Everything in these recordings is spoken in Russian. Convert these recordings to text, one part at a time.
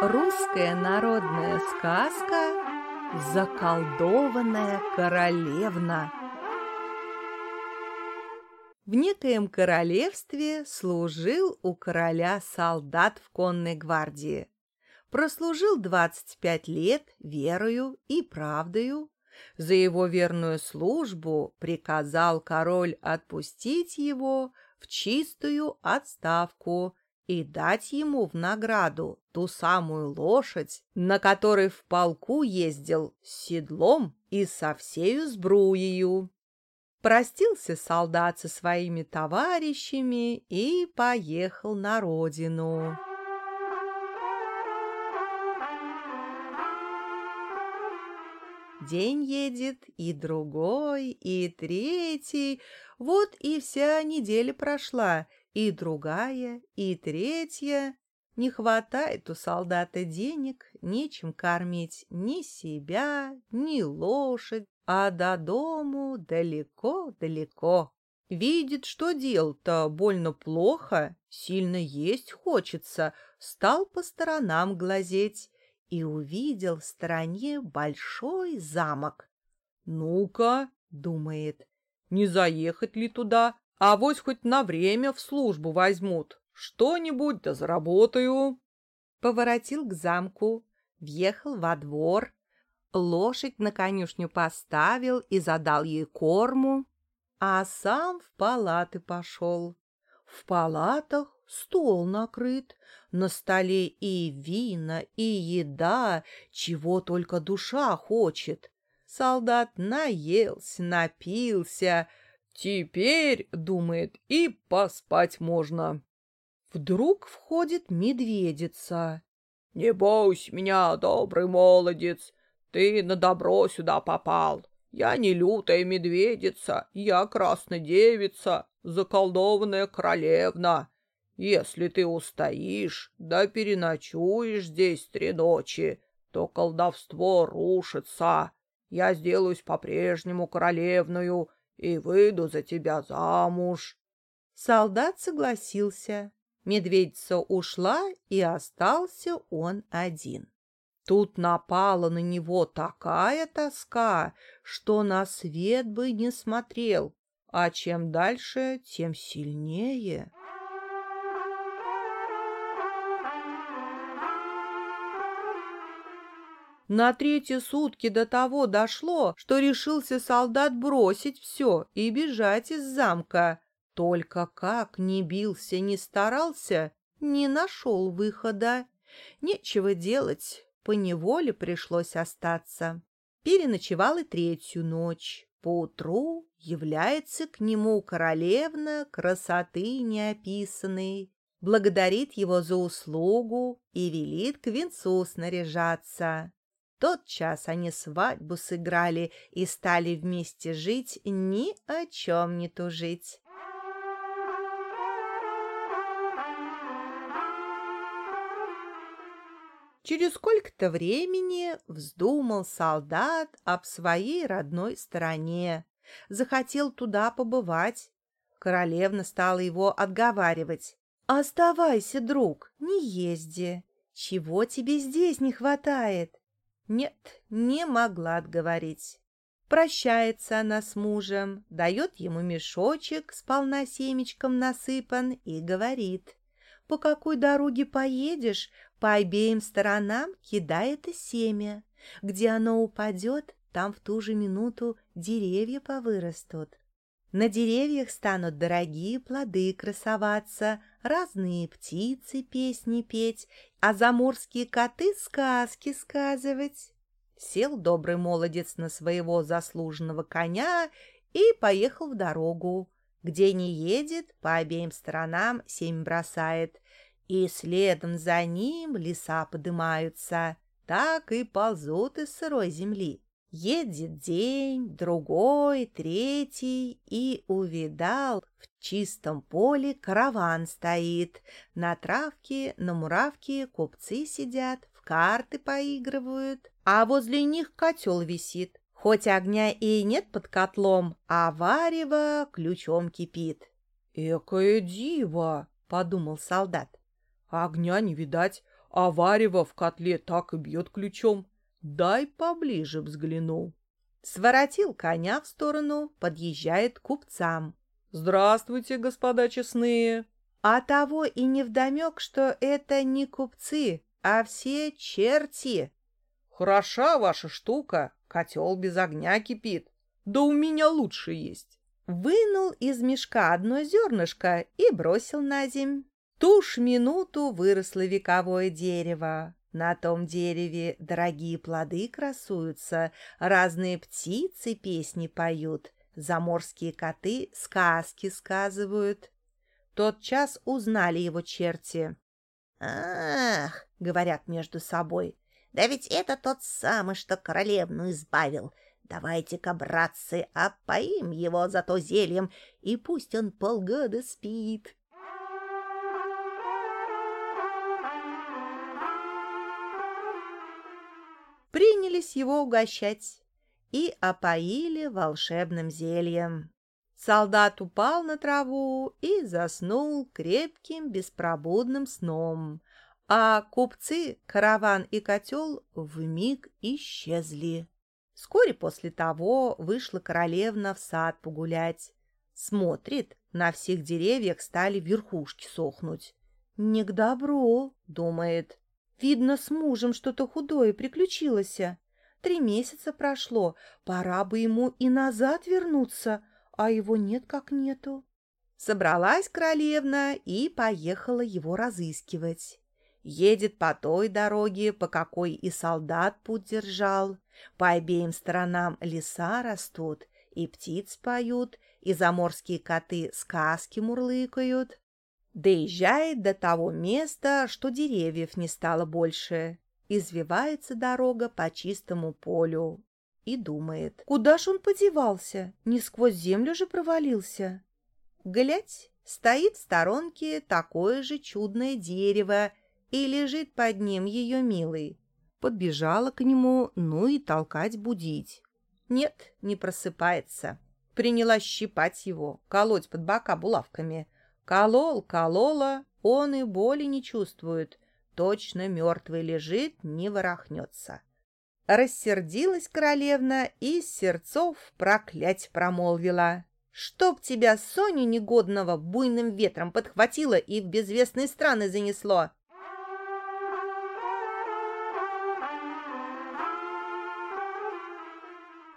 Русская народная сказка «Заколдованная королевна». В некоем королевстве служил у короля солдат в конной гвардии. Прослужил двадцать пять лет верою и правдою. За его верную службу приказал король отпустить его в чистую отставку и дать ему в награду ту самую лошадь, на которой в полку ездил с седлом и со всею сбруею. Простился солдат со своими товарищами и поехал на родину. День едет, и другой, и третий. Вот и вся неделя прошла, и другая, и третья. Не хватает у солдата денег, нечем кормить ни себя, ни лошадь, а до дому далеко-далеко. Видит, что дел-то больно плохо, сильно есть хочется, стал по сторонам глазеть и увидел в стороне большой замок. «Ну-ка», — думает, — «не заехать ли туда, а вось хоть на время в службу возьмут. Что-нибудь да заработаю». Поворотил к замку, въехал во двор, лошадь на конюшню поставил и задал ей корму, а сам в палаты пошел. В палатах стол накрыт, на столе и вина, и еда, чего только душа хочет. Солдат наелся, напился, теперь, думает, и поспать можно. Вдруг входит медведица. «Не бойся меня, добрый молодец, ты на добро сюда попал. Я не лютая медведица, я красная девица, заколдованная королевна. Если ты устоишь, да переночуешь здесь три ночи, то колдовство рушится. Я сделаюсь по-прежнему королевную и выйду за тебя замуж. Солдат согласился. Медведица ушла, и остался он один. Тут напала на него такая тоска, что на свет бы не смотрел, а чем дальше, тем сильнее. На третьи сутки до того дошло, что решился солдат бросить все и бежать из замка. Только как ни бился, ни старался, не нашел выхода. Нечего делать, поневоле пришлось остаться. Переночевал и третью ночь. Поутру является к нему королевна красоты неописанной, благодарит его за услугу и велит к венцу снаряжаться. Тот час они свадьбу сыграли и стали вместе жить, ни о чем не тужить. Через сколько-то времени вздумал солдат об своей родной стороне, захотел туда побывать. Королевна стала его отговаривать. «Оставайся, друг, не езди. Чего тебе здесь не хватает?» Нет, не могла отговорить. Прощается она с мужем, дает ему мешочек с полносемечком насыпан и говорит. По какой дороге поедешь, по обеим сторонам кидай это семя. Где оно упадет, там в ту же минуту деревья повырастут. На деревьях станут дорогие плоды красоваться, разные птицы песни петь, а заморские коты сказки сказывать. Сел добрый молодец на своего заслуженного коня и поехал в дорогу. Где не едет, по обеим сторонам семь бросает, и следом за ним леса подымаются, так и ползут из сырой земли. Едет день, другой, третий, и увидал, в чистом поле караван стоит. На травке, на муравке купцы сидят, в карты поигрывают, а возле них котел висит. Хоть огня и нет под котлом, а варево ключом кипит. «Экое диво!» — подумал солдат. «Огня не видать, а варево в котле так и бьет ключом. Дай поближе взгляну. Своротил коня в сторону, подъезжает к купцам. «Здравствуйте, господа честные!» А того и невдомек, что это не купцы, а все черти. «Хороша ваша штука, котел без огня кипит. Да у меня лучше есть!» Вынул из мешка одно зернышко и бросил на земь. Ту ж минуту выросло вековое дерево. На том дереве дорогие плоды красуются, разные птицы песни поют, заморские коты сказки сказывают. Тот час узнали его черти. «Ах!» — говорят между собой. «Да ведь это тот самый, что королевну избавил. Давайте-ка, братцы, опоим его за то зельем, и пусть он полгода спит». Принялись его угощать и опоили волшебным зельем. Солдат упал на траву и заснул крепким беспробудным сном, а купцы, караван и котел вмиг исчезли. Вскоре после того вышла королевна в сад погулять. Смотрит, на всех деревьях стали верхушки сохнуть. «Не к добру», — думает. Видно, с мужем что-то худое приключилось. Три месяца прошло, пора бы ему и назад вернуться, а его нет как нету. Собралась королевна и поехала его разыскивать. Едет по той дороге, по какой и солдат путь держал. По обеим сторонам леса растут, и птиц поют, и заморские коты сказки мурлыкают. Доезжает до того места, что деревьев не стало больше. Извивается дорога по чистому полю. И думает, куда ж он подевался? Не сквозь землю же провалился. Глядь, стоит в сторонке такое же чудное дерево, и лежит под ним ее милый. Подбежала к нему, ну и толкать будить. Нет, не просыпается. Приняла щипать его, колоть под бока булавками — Колол, колола, он и боли не чувствует. Точно мертвый лежит, не ворохнется. Рассердилась королевна и сердцов проклять промолвила. «Чтоб тебя, Соню негодного, буйным ветром подхватило и в безвестные страны занесло!»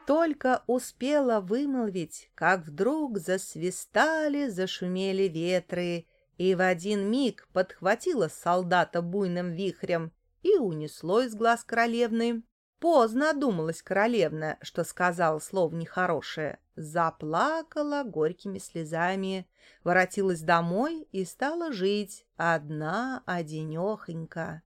Только успела вымолвить, как вдруг засвистали, зашумели ветры, и в один миг подхватила солдата буйным вихрем и унесло из глаз королевны. Поздно одумалась королевна, что сказала слово нехорошее. Заплакала горькими слезами, воротилась домой и стала жить одна одинехонька.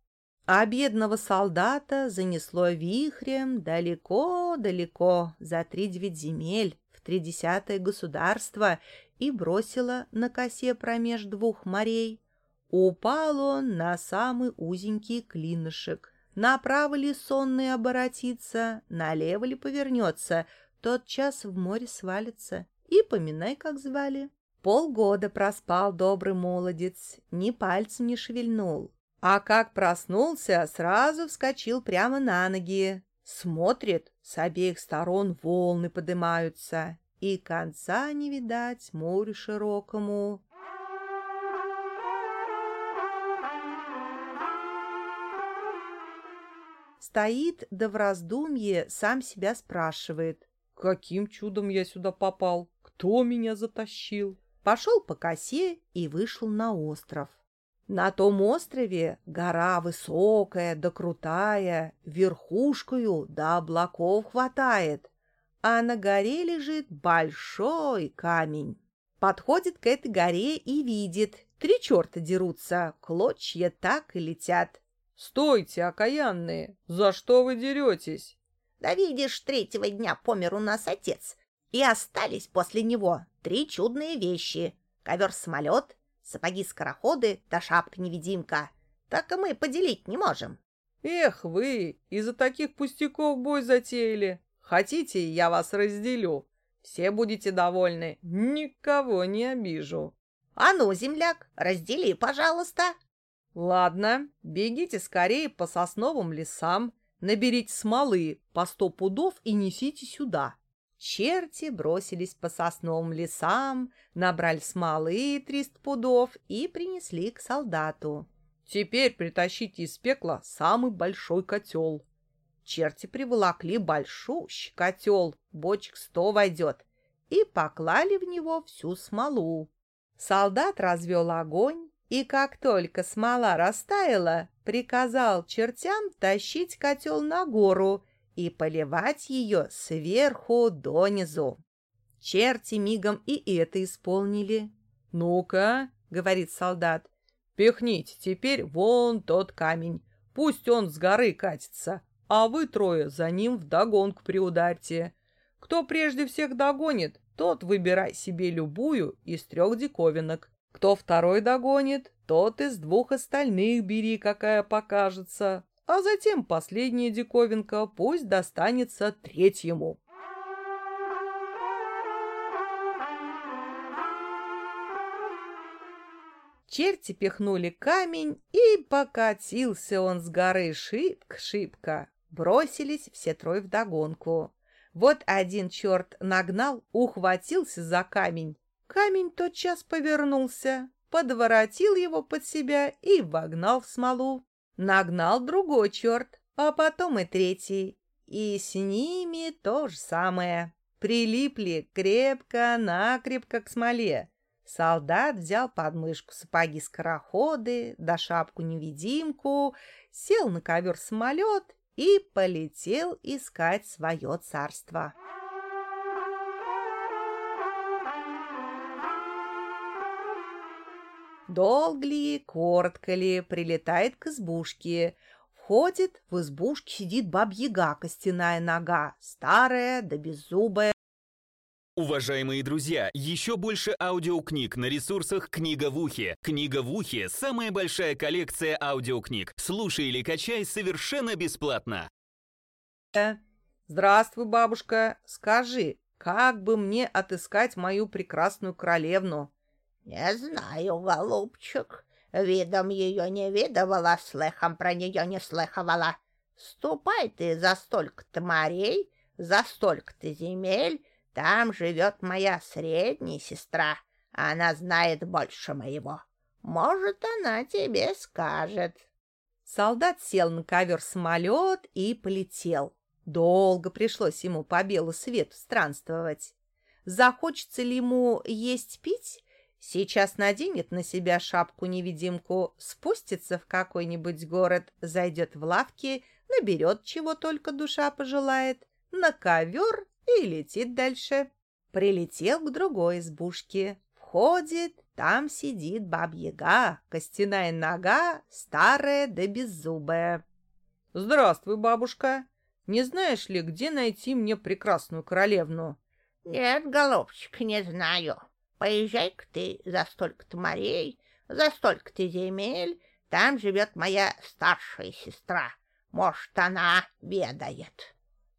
А бедного солдата занесло вихрем далеко-далеко за три девять земель в тридесятое государство и бросило на косе промеж двух морей. Упал он на самый узенький клинышек. Направо ли сонный оборотится, налево ли повернется, тот час в море свалится. И поминай, как звали. Полгода проспал добрый молодец, ни пальцем не шевельнул. А как проснулся, сразу вскочил прямо на ноги. Смотрит, с обеих сторон волны поднимаются, и конца не видать морю широкому. Стоит, да в раздумье сам себя спрашивает. Каким чудом я сюда попал? Кто меня затащил? Пошел по косе и вышел на остров. На том острове гора высокая да крутая, верхушкою до облаков хватает, а на горе лежит большой камень. Подходит к этой горе и видит, три черта дерутся, клочья так и летят. «Стойте, окаянные! За что вы деретесь?» «Да видишь, третьего дня помер у нас отец, и остались после него три чудные вещи — ковер-самолет, сапоги-скороходы да шапка-невидимка. Так и мы поделить не можем. Эх вы, из-за таких пустяков бой затеяли. Хотите, я вас разделю. Все будете довольны, никого не обижу. А ну, земляк, раздели, пожалуйста. Ладно, бегите скорее по сосновым лесам, наберите смолы по сто пудов и несите сюда. Черти бросились по сосновым лесам, набрали смолы триста пудов и принесли к солдату. Теперь притащите из пекла самый большой котел. Черти приволокли большущий котел, бочек сто войдет, и поклали в него всю смолу. Солдат развел огонь, и как только смола растаяла, приказал чертям тащить котел на гору и поливать ее сверху донизу. Черти мигом и это исполнили. «Ну-ка», — говорит солдат, — «пихните теперь вон тот камень, пусть он с горы катится, а вы трое за ним вдогонку приударьте. Кто прежде всех догонит, тот выбирай себе любую из трех диковинок. Кто второй догонит, тот из двух остальных бери, какая покажется. А затем последняя диковинка пусть достанется третьему. Черти пихнули камень, и покатился он с горы шибко-шибко. Бросились все трое вдогонку. Вот один черт нагнал, ухватился за камень. Камень тотчас повернулся, подворотил его под себя и вогнал в смолу. Нагнал другой черт, а потом и третий. И с ними то же самое. Прилипли крепко-накрепко к смоле. Солдат взял под мышку сапоги-скороходы, да шапку-невидимку, сел на ковер-самолет и полетел искать свое царство. Долго ли, коротко ли, прилетает к избушке. Входит, в избушке сидит бабьяга, костяная нога, старая да беззубая. Уважаемые друзья, еще больше аудиокниг на ресурсах «Книга в ухе». «Книга в ухе» — самая большая коллекция аудиокниг. Слушай или качай совершенно бесплатно. Здравствуй, бабушка. Скажи, как бы мне отыскать мою прекрасную королевну? Не знаю, голубчик. Видом ее не видывала, слыхом про нее не слыхивала. Ступай ты за столько-то морей, за столько-то земель, там живет моя средняя сестра. Она знает больше моего. Может, она тебе скажет. Солдат сел на ковер-самолет и полетел. Долго пришлось ему по белу свету странствовать. Захочется ли ему есть-пить? Сейчас наденет на себя шапку-невидимку, спустится в какой-нибудь город, зайдет в лавки, наберет, чего только душа пожелает, на ковер и летит дальше. Прилетел к другой избушке. Входит, там сидит бабьяга, костяная нога, старая да беззубая. «Здравствуй, бабушка. Не знаешь ли, где найти мне прекрасную королевну?» «Нет, голубчик, не знаю. Поезжай-ка ты за столько-то морей, за столько-то земель. Там живет моя старшая сестра. Может, она ведает».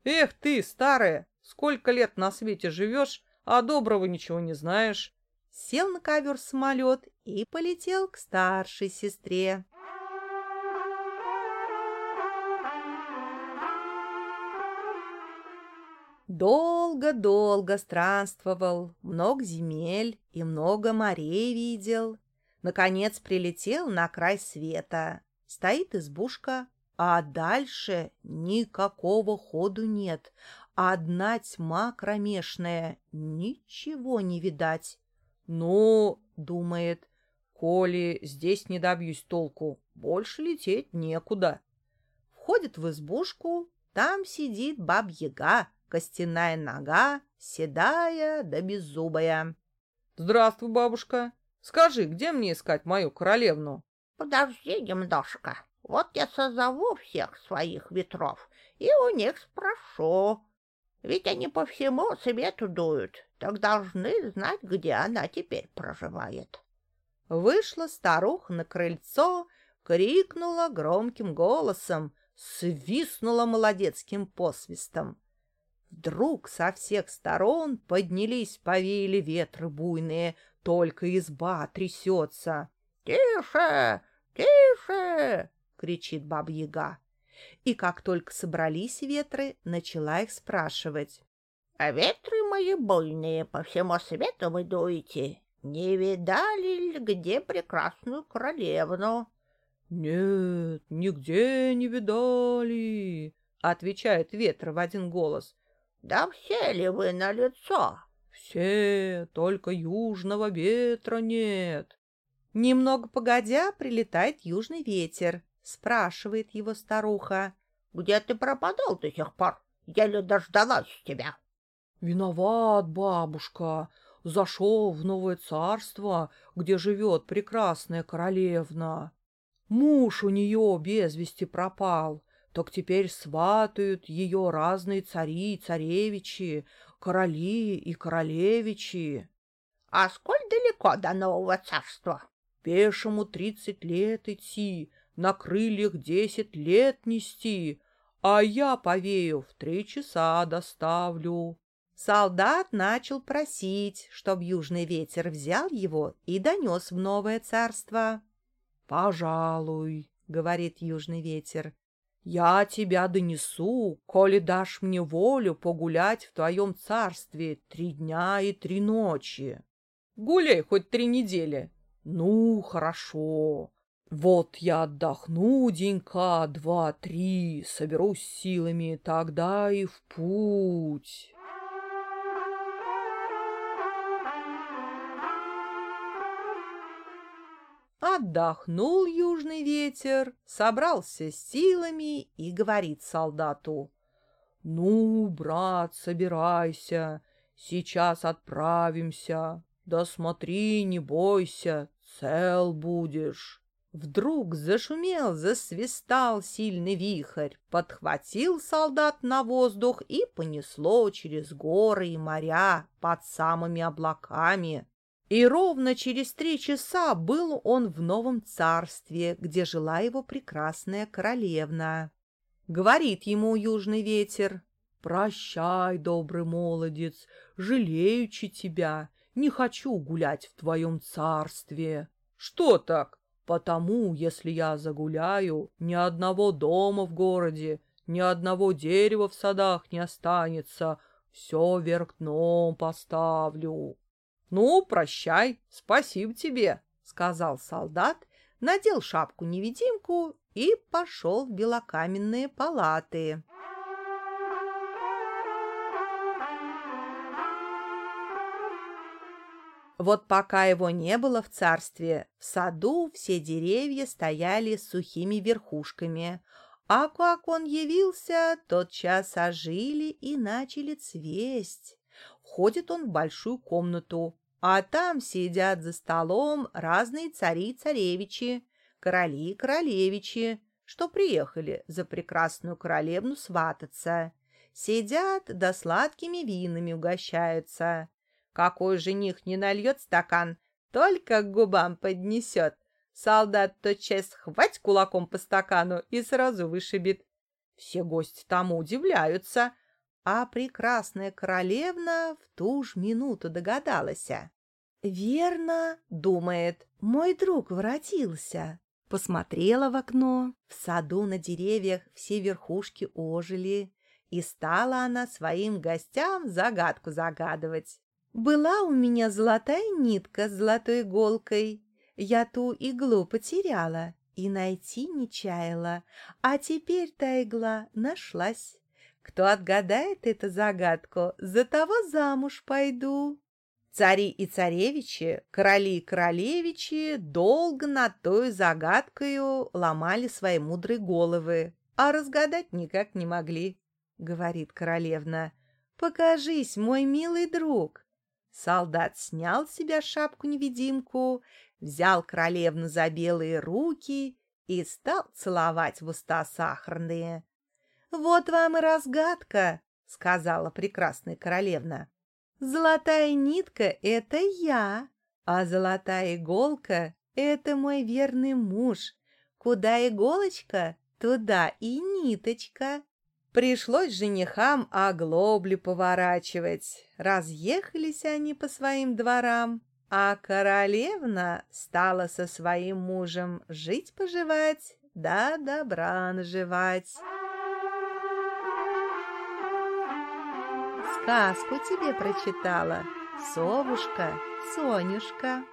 «Эх ты, старая, Сколько лет на свете живешь, а доброго ничего не знаешь. Сел на ковер самолет и полетел к старшей сестре. Долго-долго странствовал, много земель и много морей видел. Наконец прилетел на край света. Стоит избушка, а дальше никакого ходу нет, Одна тьма кромешная, ничего не видать. «Ну, — думает, — коли здесь не добьюсь толку, больше лететь некуда». Входит в избушку, там сидит баб-яга, костяная нога, седая да беззубая. «Здравствуй, бабушка. Скажи, где мне искать мою королевну?» «Подожди немножко. Вот я созову всех своих ветров и у них спрошу, ведь они по всему свету дуют, так должны знать, где она теперь проживает. Вышла старуха на крыльцо, крикнула громким голосом, свистнула молодецким посвистом. Вдруг со всех сторон поднялись, повеяли ветры буйные, только изба трясется. — Тише, Тише! — кричит Баба-Яга. И как только собрались ветры, начала их спрашивать. — А ветры мои больные, по всему свету вы дуете. Не видали ли где прекрасную королевну? — Нет, нигде не видали, — отвечает ветры в один голос. — Да все ли вы на лицо? — Все, только южного ветра нет. Немного погодя, прилетает южный ветер. Спрашивает его старуха. — Где ты пропадал до сих пор? Еле дождалась тебя. — Виноват, бабушка. Зашел в новое царство, где живет прекрасная королевна. Муж у нее без вести пропал, так теперь сватают ее разные цари и царевичи, короли и королевичи. — А сколь далеко до нового царства? Пешему тридцать лет идти, на крыльях десять лет нести, а я повею в три часа доставлю. Солдат начал просить, чтоб южный ветер взял его и донес в новое царство. — Пожалуй, — говорит южный ветер, — я тебя донесу, коли дашь мне волю погулять в твоем царстве три дня и три ночи. Гуляй хоть три недели, ну, хорошо. Вот я отдохну денька два-три, соберусь силами, тогда и в путь. Отдохнул южный ветер, собрался с силами и говорит солдату. «Ну, брат, собирайся, сейчас отправимся. Да смотри, не бойся, цел будешь. Вдруг зашумел, засвистал сильный вихрь, подхватил солдат на воздух и понесло через горы и моря под самыми облаками. И ровно через три часа был он в новом царстве, где жила его прекрасная королевна. Говорит ему южный ветер, «Прощай, добрый молодец, жалеючи тебя, не хочу гулять в твоем царстве. Что так? Потому, если я загуляю, ни одного дома в городе, ни одного дерева в садах не останется, все вверх дном поставлю. Ну, прощай, спасибо тебе, сказал солдат, надел шапку-невидимку и пошел в белокаменные палаты. Вот пока его не было в царстве, в саду все деревья стояли с сухими верхушками, а как он явился, тотчас ожили и начали цвесть. Входит он в большую комнату, а там сидят за столом разные цари и царевичи, короли и королевичи, что приехали за прекрасную королевну свататься. Сидят да сладкими винами угощаются. Какой жених не нальет стакан, только к губам поднесет. Солдат тотчас хвать кулаком по стакану и сразу вышибет. Все гости тому удивляются, а прекрасная королевна в ту ж минуту догадалась. «Верно, — думает, — мой друг воротился». Посмотрела в окно, в саду на деревьях все верхушки ожили, и стала она своим гостям загадку загадывать. Была у меня золотая нитка с золотой иголкой. Я ту иглу потеряла и найти не чаяла, а теперь та игла нашлась. Кто отгадает эту загадку, за того замуж пойду. Цари и царевичи, короли и королевичи долго над той загадкою ломали свои мудрые головы, а разгадать никак не могли, — говорит королевна. — Покажись, мой милый друг. Солдат снял с себя шапку-невидимку, взял королевну за белые руки и стал целовать в уста сахарные. — Вот вам и разгадка, — сказала прекрасная королевна. — Золотая нитка — это я, а золотая иголка — это мой верный муж. Куда иголочка, туда и ниточка. Пришлось женихам оглобли поворачивать. Разъехались они по своим дворам. А королевна стала со своим мужем жить-поживать, да добра наживать. Сказку тебе прочитала совушка Сонюшка.